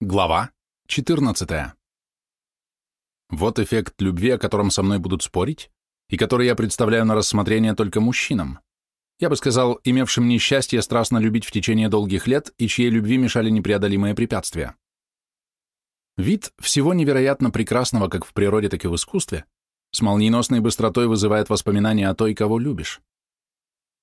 Глава 14. Вот эффект любви, о котором со мной будут спорить, и который я представляю на рассмотрение только мужчинам. Я бы сказал, имевшим несчастье страстно любить в течение долгих лет и чьей любви мешали непреодолимые препятствия. Вид всего невероятно прекрасного как в природе, так и в искусстве с молниеносной быстротой вызывает воспоминания о той, кого любишь.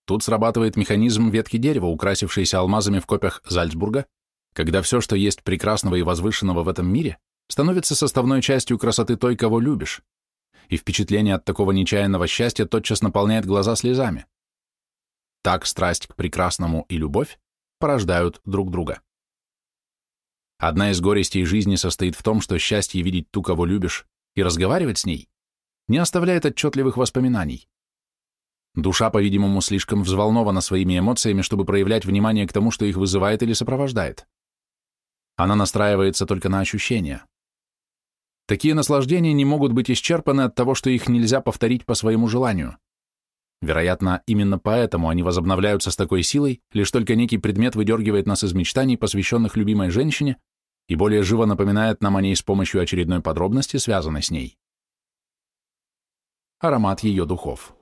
Тут срабатывает механизм ветки дерева, украсившейся алмазами в копях Зальцбурга, когда все, что есть прекрасного и возвышенного в этом мире, становится составной частью красоты той, кого любишь, и впечатление от такого нечаянного счастья тотчас наполняет глаза слезами. Так страсть к прекрасному и любовь порождают друг друга. Одна из горестей жизни состоит в том, что счастье видеть ту, кого любишь, и разговаривать с ней не оставляет отчетливых воспоминаний. Душа, по-видимому, слишком взволнована своими эмоциями, чтобы проявлять внимание к тому, что их вызывает или сопровождает. Она настраивается только на ощущения. Такие наслаждения не могут быть исчерпаны от того, что их нельзя повторить по своему желанию. Вероятно, именно поэтому они возобновляются с такой силой, лишь только некий предмет выдергивает нас из мечтаний, посвященных любимой женщине, и более живо напоминает нам о ней с помощью очередной подробности, связанной с ней. Аромат ее духов.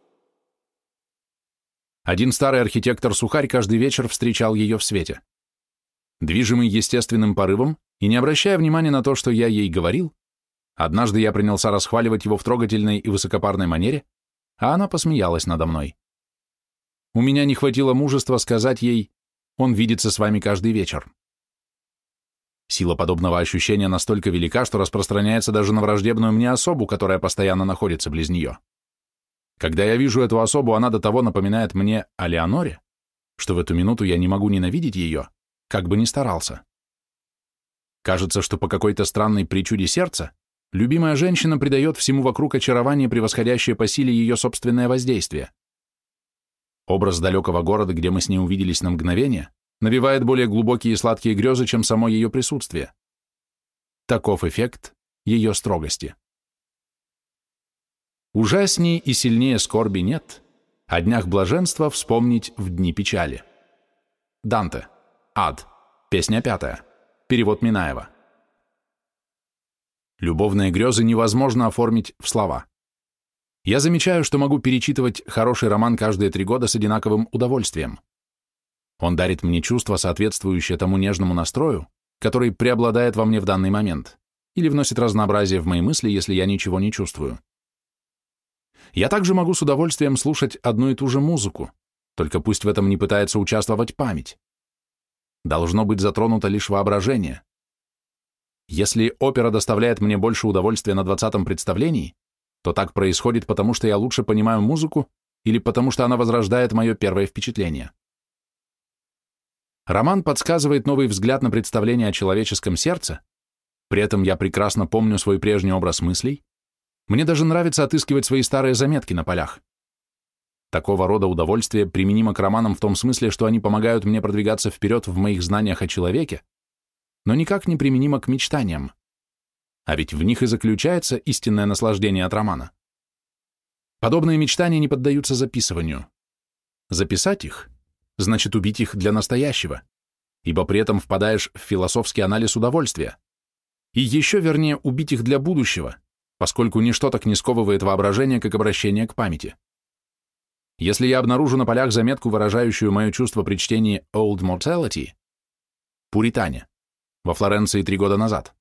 Один старый архитектор-сухарь каждый вечер встречал ее в свете. Движимый естественным порывом и не обращая внимания на то, что я ей говорил, однажды я принялся расхваливать его в трогательной и высокопарной манере, а она посмеялась надо мной. У меня не хватило мужества сказать ей «он видится с вами каждый вечер». Сила подобного ощущения настолько велика, что распространяется даже на враждебную мне особу, которая постоянно находится близ нее. Когда я вижу эту особу, она до того напоминает мне о Леоноре, что в эту минуту я не могу ненавидеть ее, как бы ни старался. Кажется, что по какой-то странной причуде сердца любимая женщина придает всему вокруг очарование, превосходящее по силе ее собственное воздействие. Образ далекого города, где мы с ней увиделись на мгновение, навевает более глубокие и сладкие грезы, чем само ее присутствие. Таков эффект ее строгости. Ужаснее и сильнее скорби нет, о днях блаженства вспомнить в дни печали. Данте. Ад. Песня пятая. Перевод Минаева. Любовные грезы невозможно оформить в слова. Я замечаю, что могу перечитывать хороший роман каждые три года с одинаковым удовольствием. Он дарит мне чувство, соответствующее тому нежному настрою, который преобладает во мне в данный момент, или вносит разнообразие в мои мысли, если я ничего не чувствую. Я также могу с удовольствием слушать одну и ту же музыку, только пусть в этом не пытается участвовать память должно быть затронуто лишь воображение. Если опера доставляет мне больше удовольствия на двадцатом представлении, то так происходит потому, что я лучше понимаю музыку или потому, что она возрождает мое первое впечатление. Роман подсказывает новый взгляд на представление о человеческом сердце, при этом я прекрасно помню свой прежний образ мыслей, мне даже нравится отыскивать свои старые заметки на полях. Такого рода удовольствие применимо к романам в том смысле, что они помогают мне продвигаться вперед в моих знаниях о человеке, но никак не применимо к мечтаниям. А ведь в них и заключается истинное наслаждение от романа. Подобные мечтания не поддаются записыванию. Записать их значит убить их для настоящего, ибо при этом впадаешь в философский анализ удовольствия. И еще вернее убить их для будущего, поскольку ничто так не сковывает воображение, как обращение к памяти. Если я обнаружу на полях заметку, выражающую мое чувство при чтении Old Mortality, Пуритане, во Флоренции три года назад,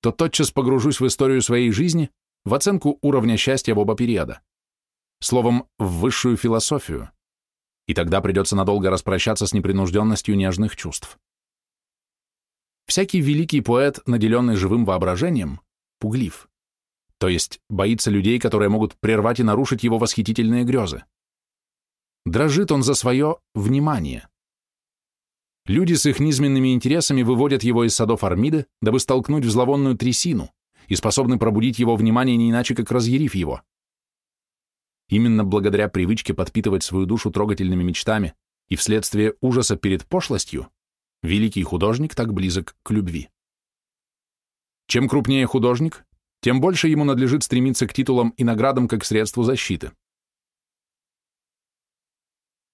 то тотчас погружусь в историю своей жизни, в оценку уровня счастья в оба периода. Словом, в высшую философию. И тогда придется надолго распрощаться с непринужденностью нежных чувств. Всякий великий поэт, наделенный живым воображением, пуглив, то есть боится людей, которые могут прервать и нарушить его восхитительные грезы. Дрожит он за свое внимание. Люди с их низменными интересами выводят его из садов Армиды, дабы столкнуть в зловонную трясину, и способны пробудить его внимание не иначе, как разъярив его. Именно благодаря привычке подпитывать свою душу трогательными мечтами и вследствие ужаса перед пошлостью, великий художник так близок к любви. Чем крупнее художник, тем больше ему надлежит стремиться к титулам и наградам как средству защиты.